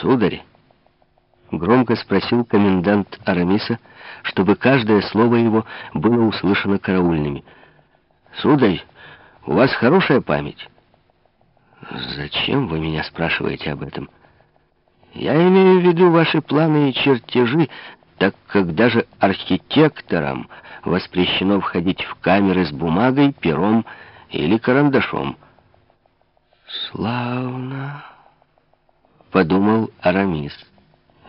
«Сударь!» — громко спросил комендант Арамиса, чтобы каждое слово его было услышано караульными. «Сударь, у вас хорошая память?» «Зачем вы меня спрашиваете об этом?» «Я имею в виду ваши планы и чертежи, так как даже архитекторам воспрещено входить в камеры с бумагой, пером или карандашом». «Славно!» — подумал Арамис.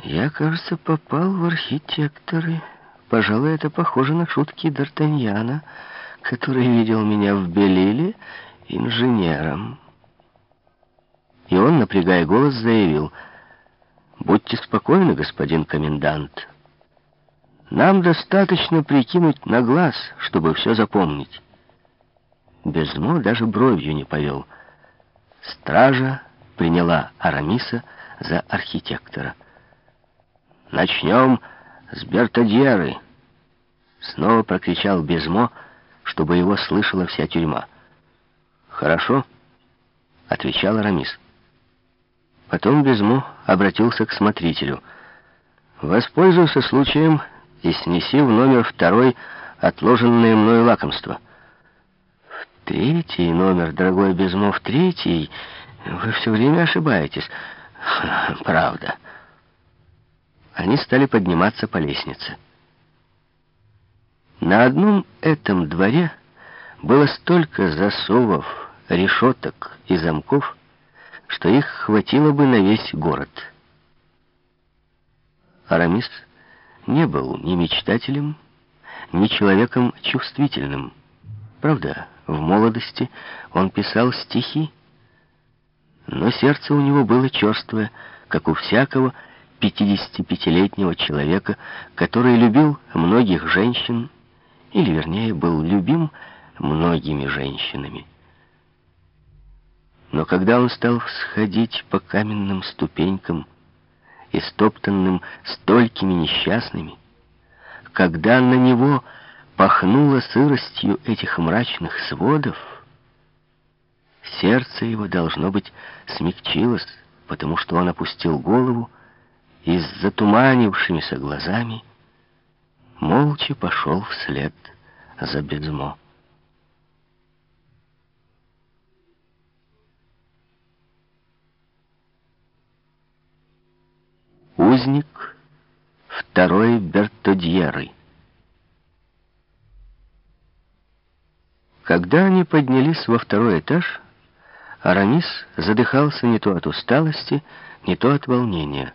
«Я, кажется, попал в архитекторы. Пожалуй, это похоже на шутки Д'Артаньяна, который видел меня в Белиле инженером». И он, напрягая голос, заявил, «Будьте спокойны, господин комендант. Нам достаточно прикинуть на глаз, чтобы все запомнить». Безмо даже бровью не повел. Стража приняла Арамиса за архитектора. «Начнем с Бертодьеры!» Снова прокричал Безмо, чтобы его слышала вся тюрьма. «Хорошо», — отвечал Арамис. Потом Безмо обратился к смотрителю. «Воспользуйся случаем и снеси в номер второй отложенное мною лакомство». «В третий номер, дорогой Безмо, в третий...» Вы все время ошибаетесь. Правда. Они стали подниматься по лестнице. На одном этом дворе было столько засовов, решеток и замков, что их хватило бы на весь город. Арамис не был ни мечтателем, ни человеком чувствительным. Правда, в молодости он писал стихи, но сердце у него было черствое, как у всякого 55-летнего человека, который любил многих женщин, или, вернее, был любим многими женщинами. Но когда он стал всходить по каменным ступенькам, истоптанным столькими несчастными, когда на него пахнуло сыростью этих мрачных сводов, Сердце его, должно быть, смягчилось, потому что он опустил голову и с затуманившимися глазами молча пошел вслед за Безмо. Узник второй Бертодьеры. Когда они поднялись во второй этаж, Арамис задыхался не то от усталости, не то от волнения.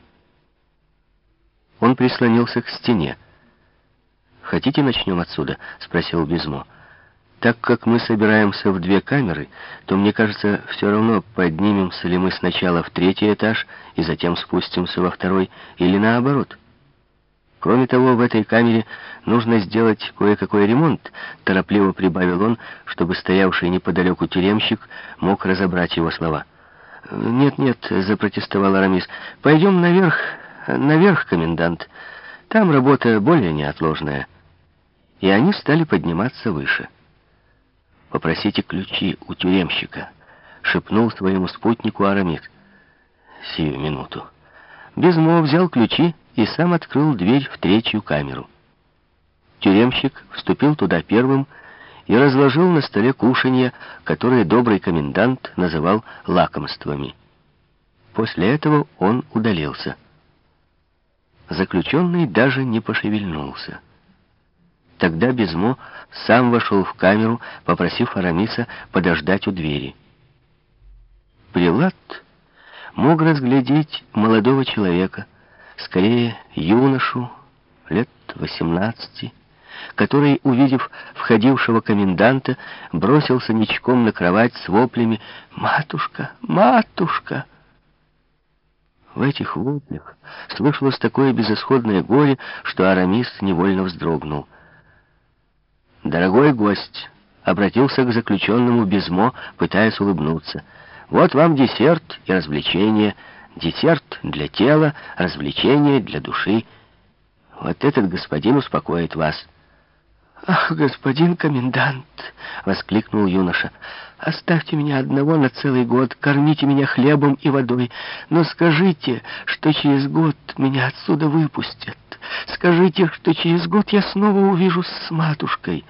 Он прислонился к стене. «Хотите, начнем отсюда?» — спросил Безмо. «Так как мы собираемся в две камеры, то, мне кажется, все равно, поднимемся ли мы сначала в третий этаж и затем спустимся во второй, или наоборот». Кроме того, в этой камере нужно сделать кое-какой ремонт, торопливо прибавил он, чтобы стоявший неподалеку тюремщик мог разобрать его слова. «Нет-нет», — запротестовал Арамис, — «пойдем наверх, наверх, комендант. Там работа более неотложная». И они стали подниматься выше. «Попросите ключи у тюремщика», — шепнул своему спутнику Арамис. «Сию минуту». Безмо взял ключи и сам открыл дверь в третью камеру. Тюремщик вступил туда первым и разложил на столе кушанья, которые добрый комендант называл лакомствами. После этого он удалился. Заключенный даже не пошевельнулся. Тогда Безмо сам вошел в камеру, попросив Арамиса подождать у двери. Прилад мог разглядеть молодого человека, скорее юношу, лет восемнадцати, который, увидев входившего коменданта, бросился ничком на кровать с воплями «Матушка! Матушка!». В этих воплях слышалось такое безысходное горе, что Арамис невольно вздрогнул. «Дорогой гость!» — обратился к заключенному Безмо, пытаясь улыбнуться. «Вот вам десерт и развлечение». Десерт для тела, развлечение для души. Вот этот господин успокоит вас. «Ах, господин комендант!» — воскликнул юноша. «Оставьте меня одного на целый год, кормите меня хлебом и водой, но скажите, что через год меня отсюда выпустят. Скажите, что через год я снова увижусь с матушкой».